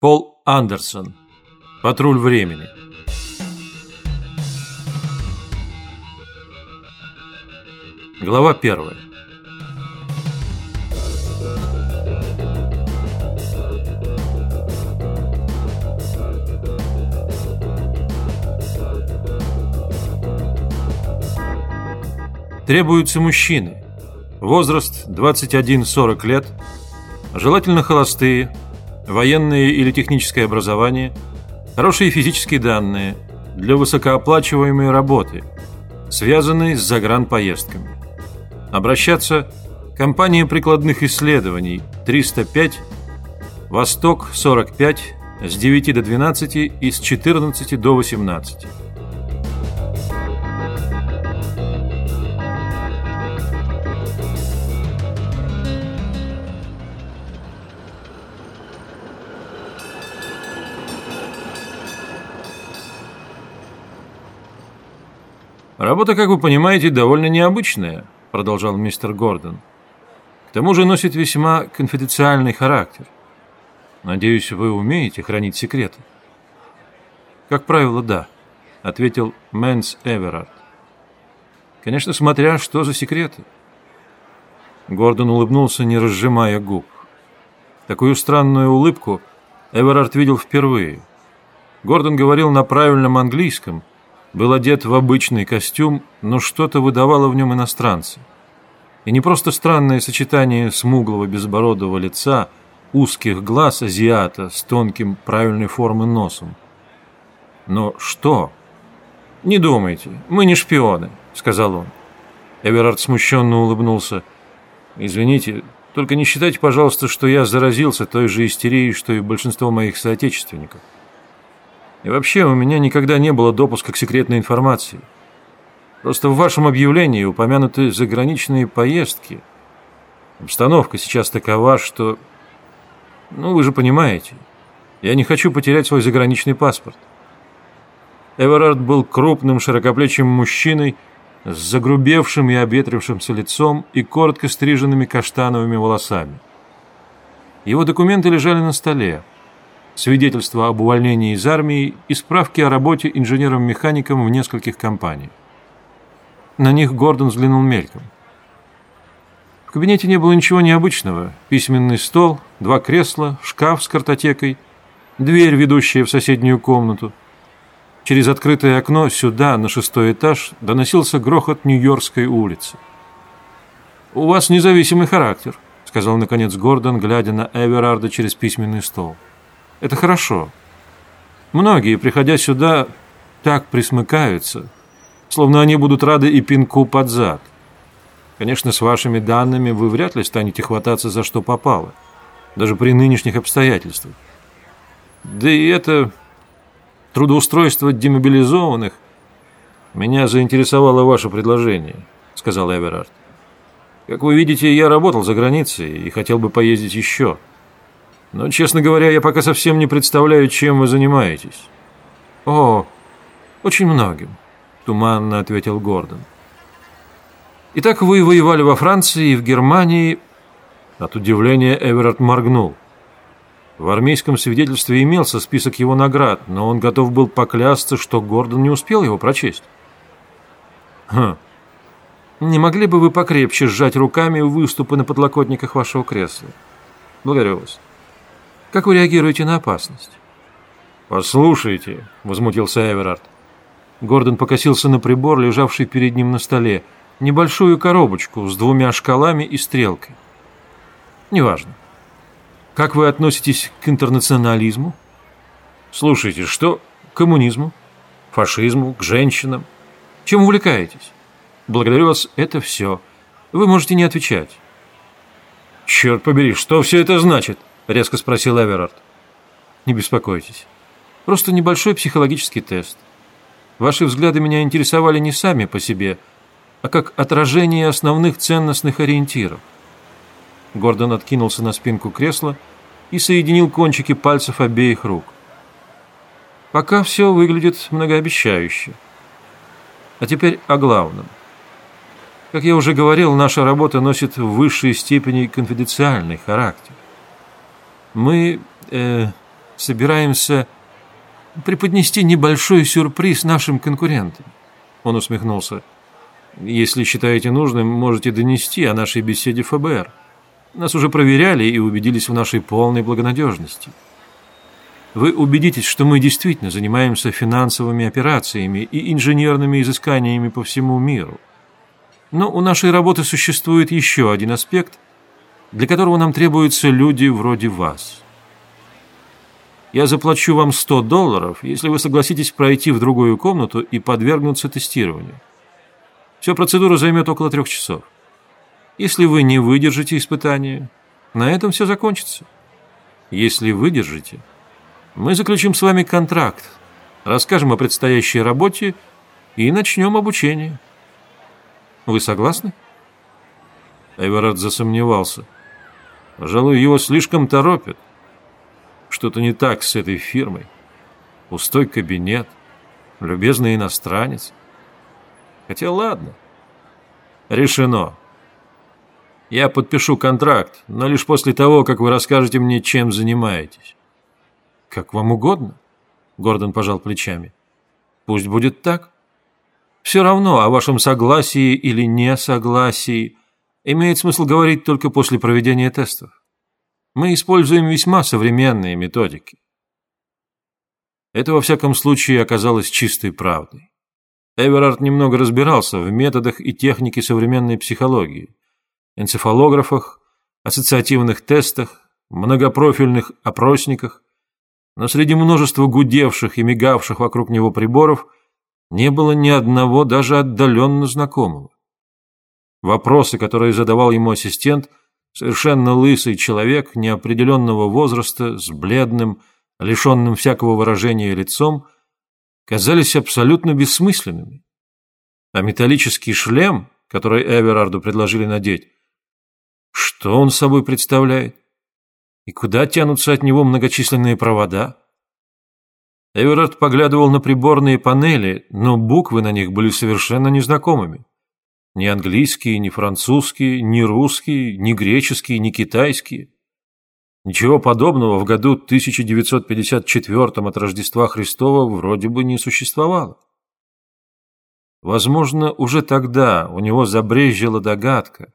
Пол Андерсон. Патруль времени. Глава первая. Требуются мужчины. Возраст 21-40 лет. Желательно холостые. Военное или техническое образование. Хорошие физические данные. Для высокооплачиваемой работы. Связанные с загранпоездками. Обращаться компания прикладных исследований 305 Восток 45 с 9 до 12 и с 14 до 18. Работа, как вы понимаете, довольно необычная, продолжал мистер Гордон. К тому же носит весьма конфиденциальный характер. Надеюсь, вы умеете хранить секреты. Как правило, да, ответил Мэнс Эверард. Конечно, смотря что за секреты. Гордон улыбнулся, не разжимая губ. Такую странную улыбку Эверард видел впервые. Гордон говорил на правильном английском, был одет в обычный костюм, но что-то выдавало в нем иностранца. И не просто странное сочетание смуглого безбородого лица, узких глаз азиата с тонким правильной формы носом. Но что? «Не думайте, мы не шпионы», — сказал он. Эверард смущенно улыбнулся. «Извините, только не считайте, пожалуйста, что я заразился той же истерией, что и большинство моих соотечественников. И вообще у меня никогда не было допуска к секретной информации. Просто в вашем объявлении упомянуты заграничные поездки. Обстановка сейчас такова, что... Ну, вы же понимаете. Я не хочу потерять свой заграничный паспорт. Эверард был крупным, широкоплечим мужчиной с загрубевшим и обветрившимся лицом и коротко стриженными каштановыми волосами. Его документы лежали на столе свидетельство об увольнении из армии и справки о работе инженером-механиком в нескольких компаниях. На них Гордон взглянул мельком. В кабинете не было ничего необычного. Письменный стол, два кресла, шкаф с картотекой, дверь, ведущая в соседнюю комнату. Через открытое окно сюда, на шестой этаж, доносился грохот Нью-Йоркской улицы. «У вас независимый характер», — сказал наконец Гордон, глядя на Эверарда через письменный стол. — это хорошо. Многие, приходя сюда, так присмыкаются, словно они будут рады и пинку под зад. Конечно, с вашими данными вы вряд ли станете хвататься за что попало, даже при нынешних обстоятельствах. Да и это трудоустройство демобилизованных меня заинтересовало ваше предложение, сказал Эверард. Как вы видите, я работал за границей и хотел бы поездить еще. — но, честно говоря, я пока совсем не представляю, чем вы занимаетесь. О, очень многим, туманно ответил Гордон. Итак, вы воевали во Франции и в Германии. От удивления Эверард моргнул. В армейском свидетельстве имелся список его наград, но он готов был поклясться, что Гордон не успел его прочесть. Хм. Не могли бы вы покрепче сжать руками выступы на подлокотниках вашего кресла? Благодарю вас. Как вы реагируете на опасность? Послушайте, возмутился Эверард. Гордон покосился на прибор, лежавший перед ним на столе, небольшую коробочку с двумя шкалами и стрелкой. Неважно. Как вы относитесь к интернационализму? Слушайте, что к коммунизму, фашизму, к женщинам? Чем увлекаетесь? Благодарю вас, это все. Вы можете не отвечать. Черт побери, что все это значит? Резко спросил Эверард. Не беспокойтесь. Просто небольшой психологический тест. Ваши взгляды меня интересовали не сами по себе, а как отражение основных ценностных ориентиров. Гордон откинулся на спинку кресла и соединил кончики пальцев обеих рук. Пока все выглядит многообещающе. А теперь о главном. Как я уже говорил, наша работа носит в высшей степени конфиденциальный характер. Мы э, собираемся преподнести небольшой сюрприз нашим конкурентам. Он усмехнулся. Если считаете нужным, можете донести о нашей беседе ФБР. Нас уже проверяли и убедились в нашей полной благонадежности. Вы убедитесь, что мы действительно занимаемся финансовыми операциями и инженерными изысканиями по всему миру. Но у нашей работы существует еще один аспект, для которого нам требуются люди вроде вас. Я заплачу вам 100 долларов, если вы согласитесь пройти в другую комнату и подвергнуться тестированию. Вся процедура займет около трех часов. Если вы не выдержите испытания, на этом все закончится. Если выдержите, мы заключим с вами контракт, расскажем о предстоящей работе и начнем обучение. Вы согласны? Эверард засомневался. Пожалуй, его слишком торопят. Что-то не так с этой фирмой. Пустой кабинет, любезный иностранец. Хотя ладно. Решено. Я подпишу контракт, но лишь после того, как вы расскажете мне, чем занимаетесь. Как вам угодно, Гордон пожал плечами. Пусть будет так. Все равно о вашем согласии или несогласии имеет смысл говорить только после проведения тестов. Мы используем весьма современные методики. Это, во всяком случае, оказалось чистой правдой. Эверард немного разбирался в методах и технике современной психологии, энцефалографах, ассоциативных тестах, многопрофильных опросниках, но среди множества гудевших и мигавших вокруг него приборов не было ни одного даже отдаленно знакомого. Вопросы, которые задавал ему ассистент – Совершенно лысый человек неопределенного возраста с бледным, лишенным всякого выражения лицом, казались абсолютно бессмысленными. А металлический шлем, который Эверарду предложили надеть, что он собой представляет? И куда тянутся от него многочисленные провода? Эверард поглядывал на приборные панели, но буквы на них были совершенно незнакомыми. Ни английские, ни французские, ни русские, ни греческие, ни китайские. Ничего подобного в году 1954 от Рождества Христова вроде бы не существовало. Возможно, уже тогда у него забрезжила догадка,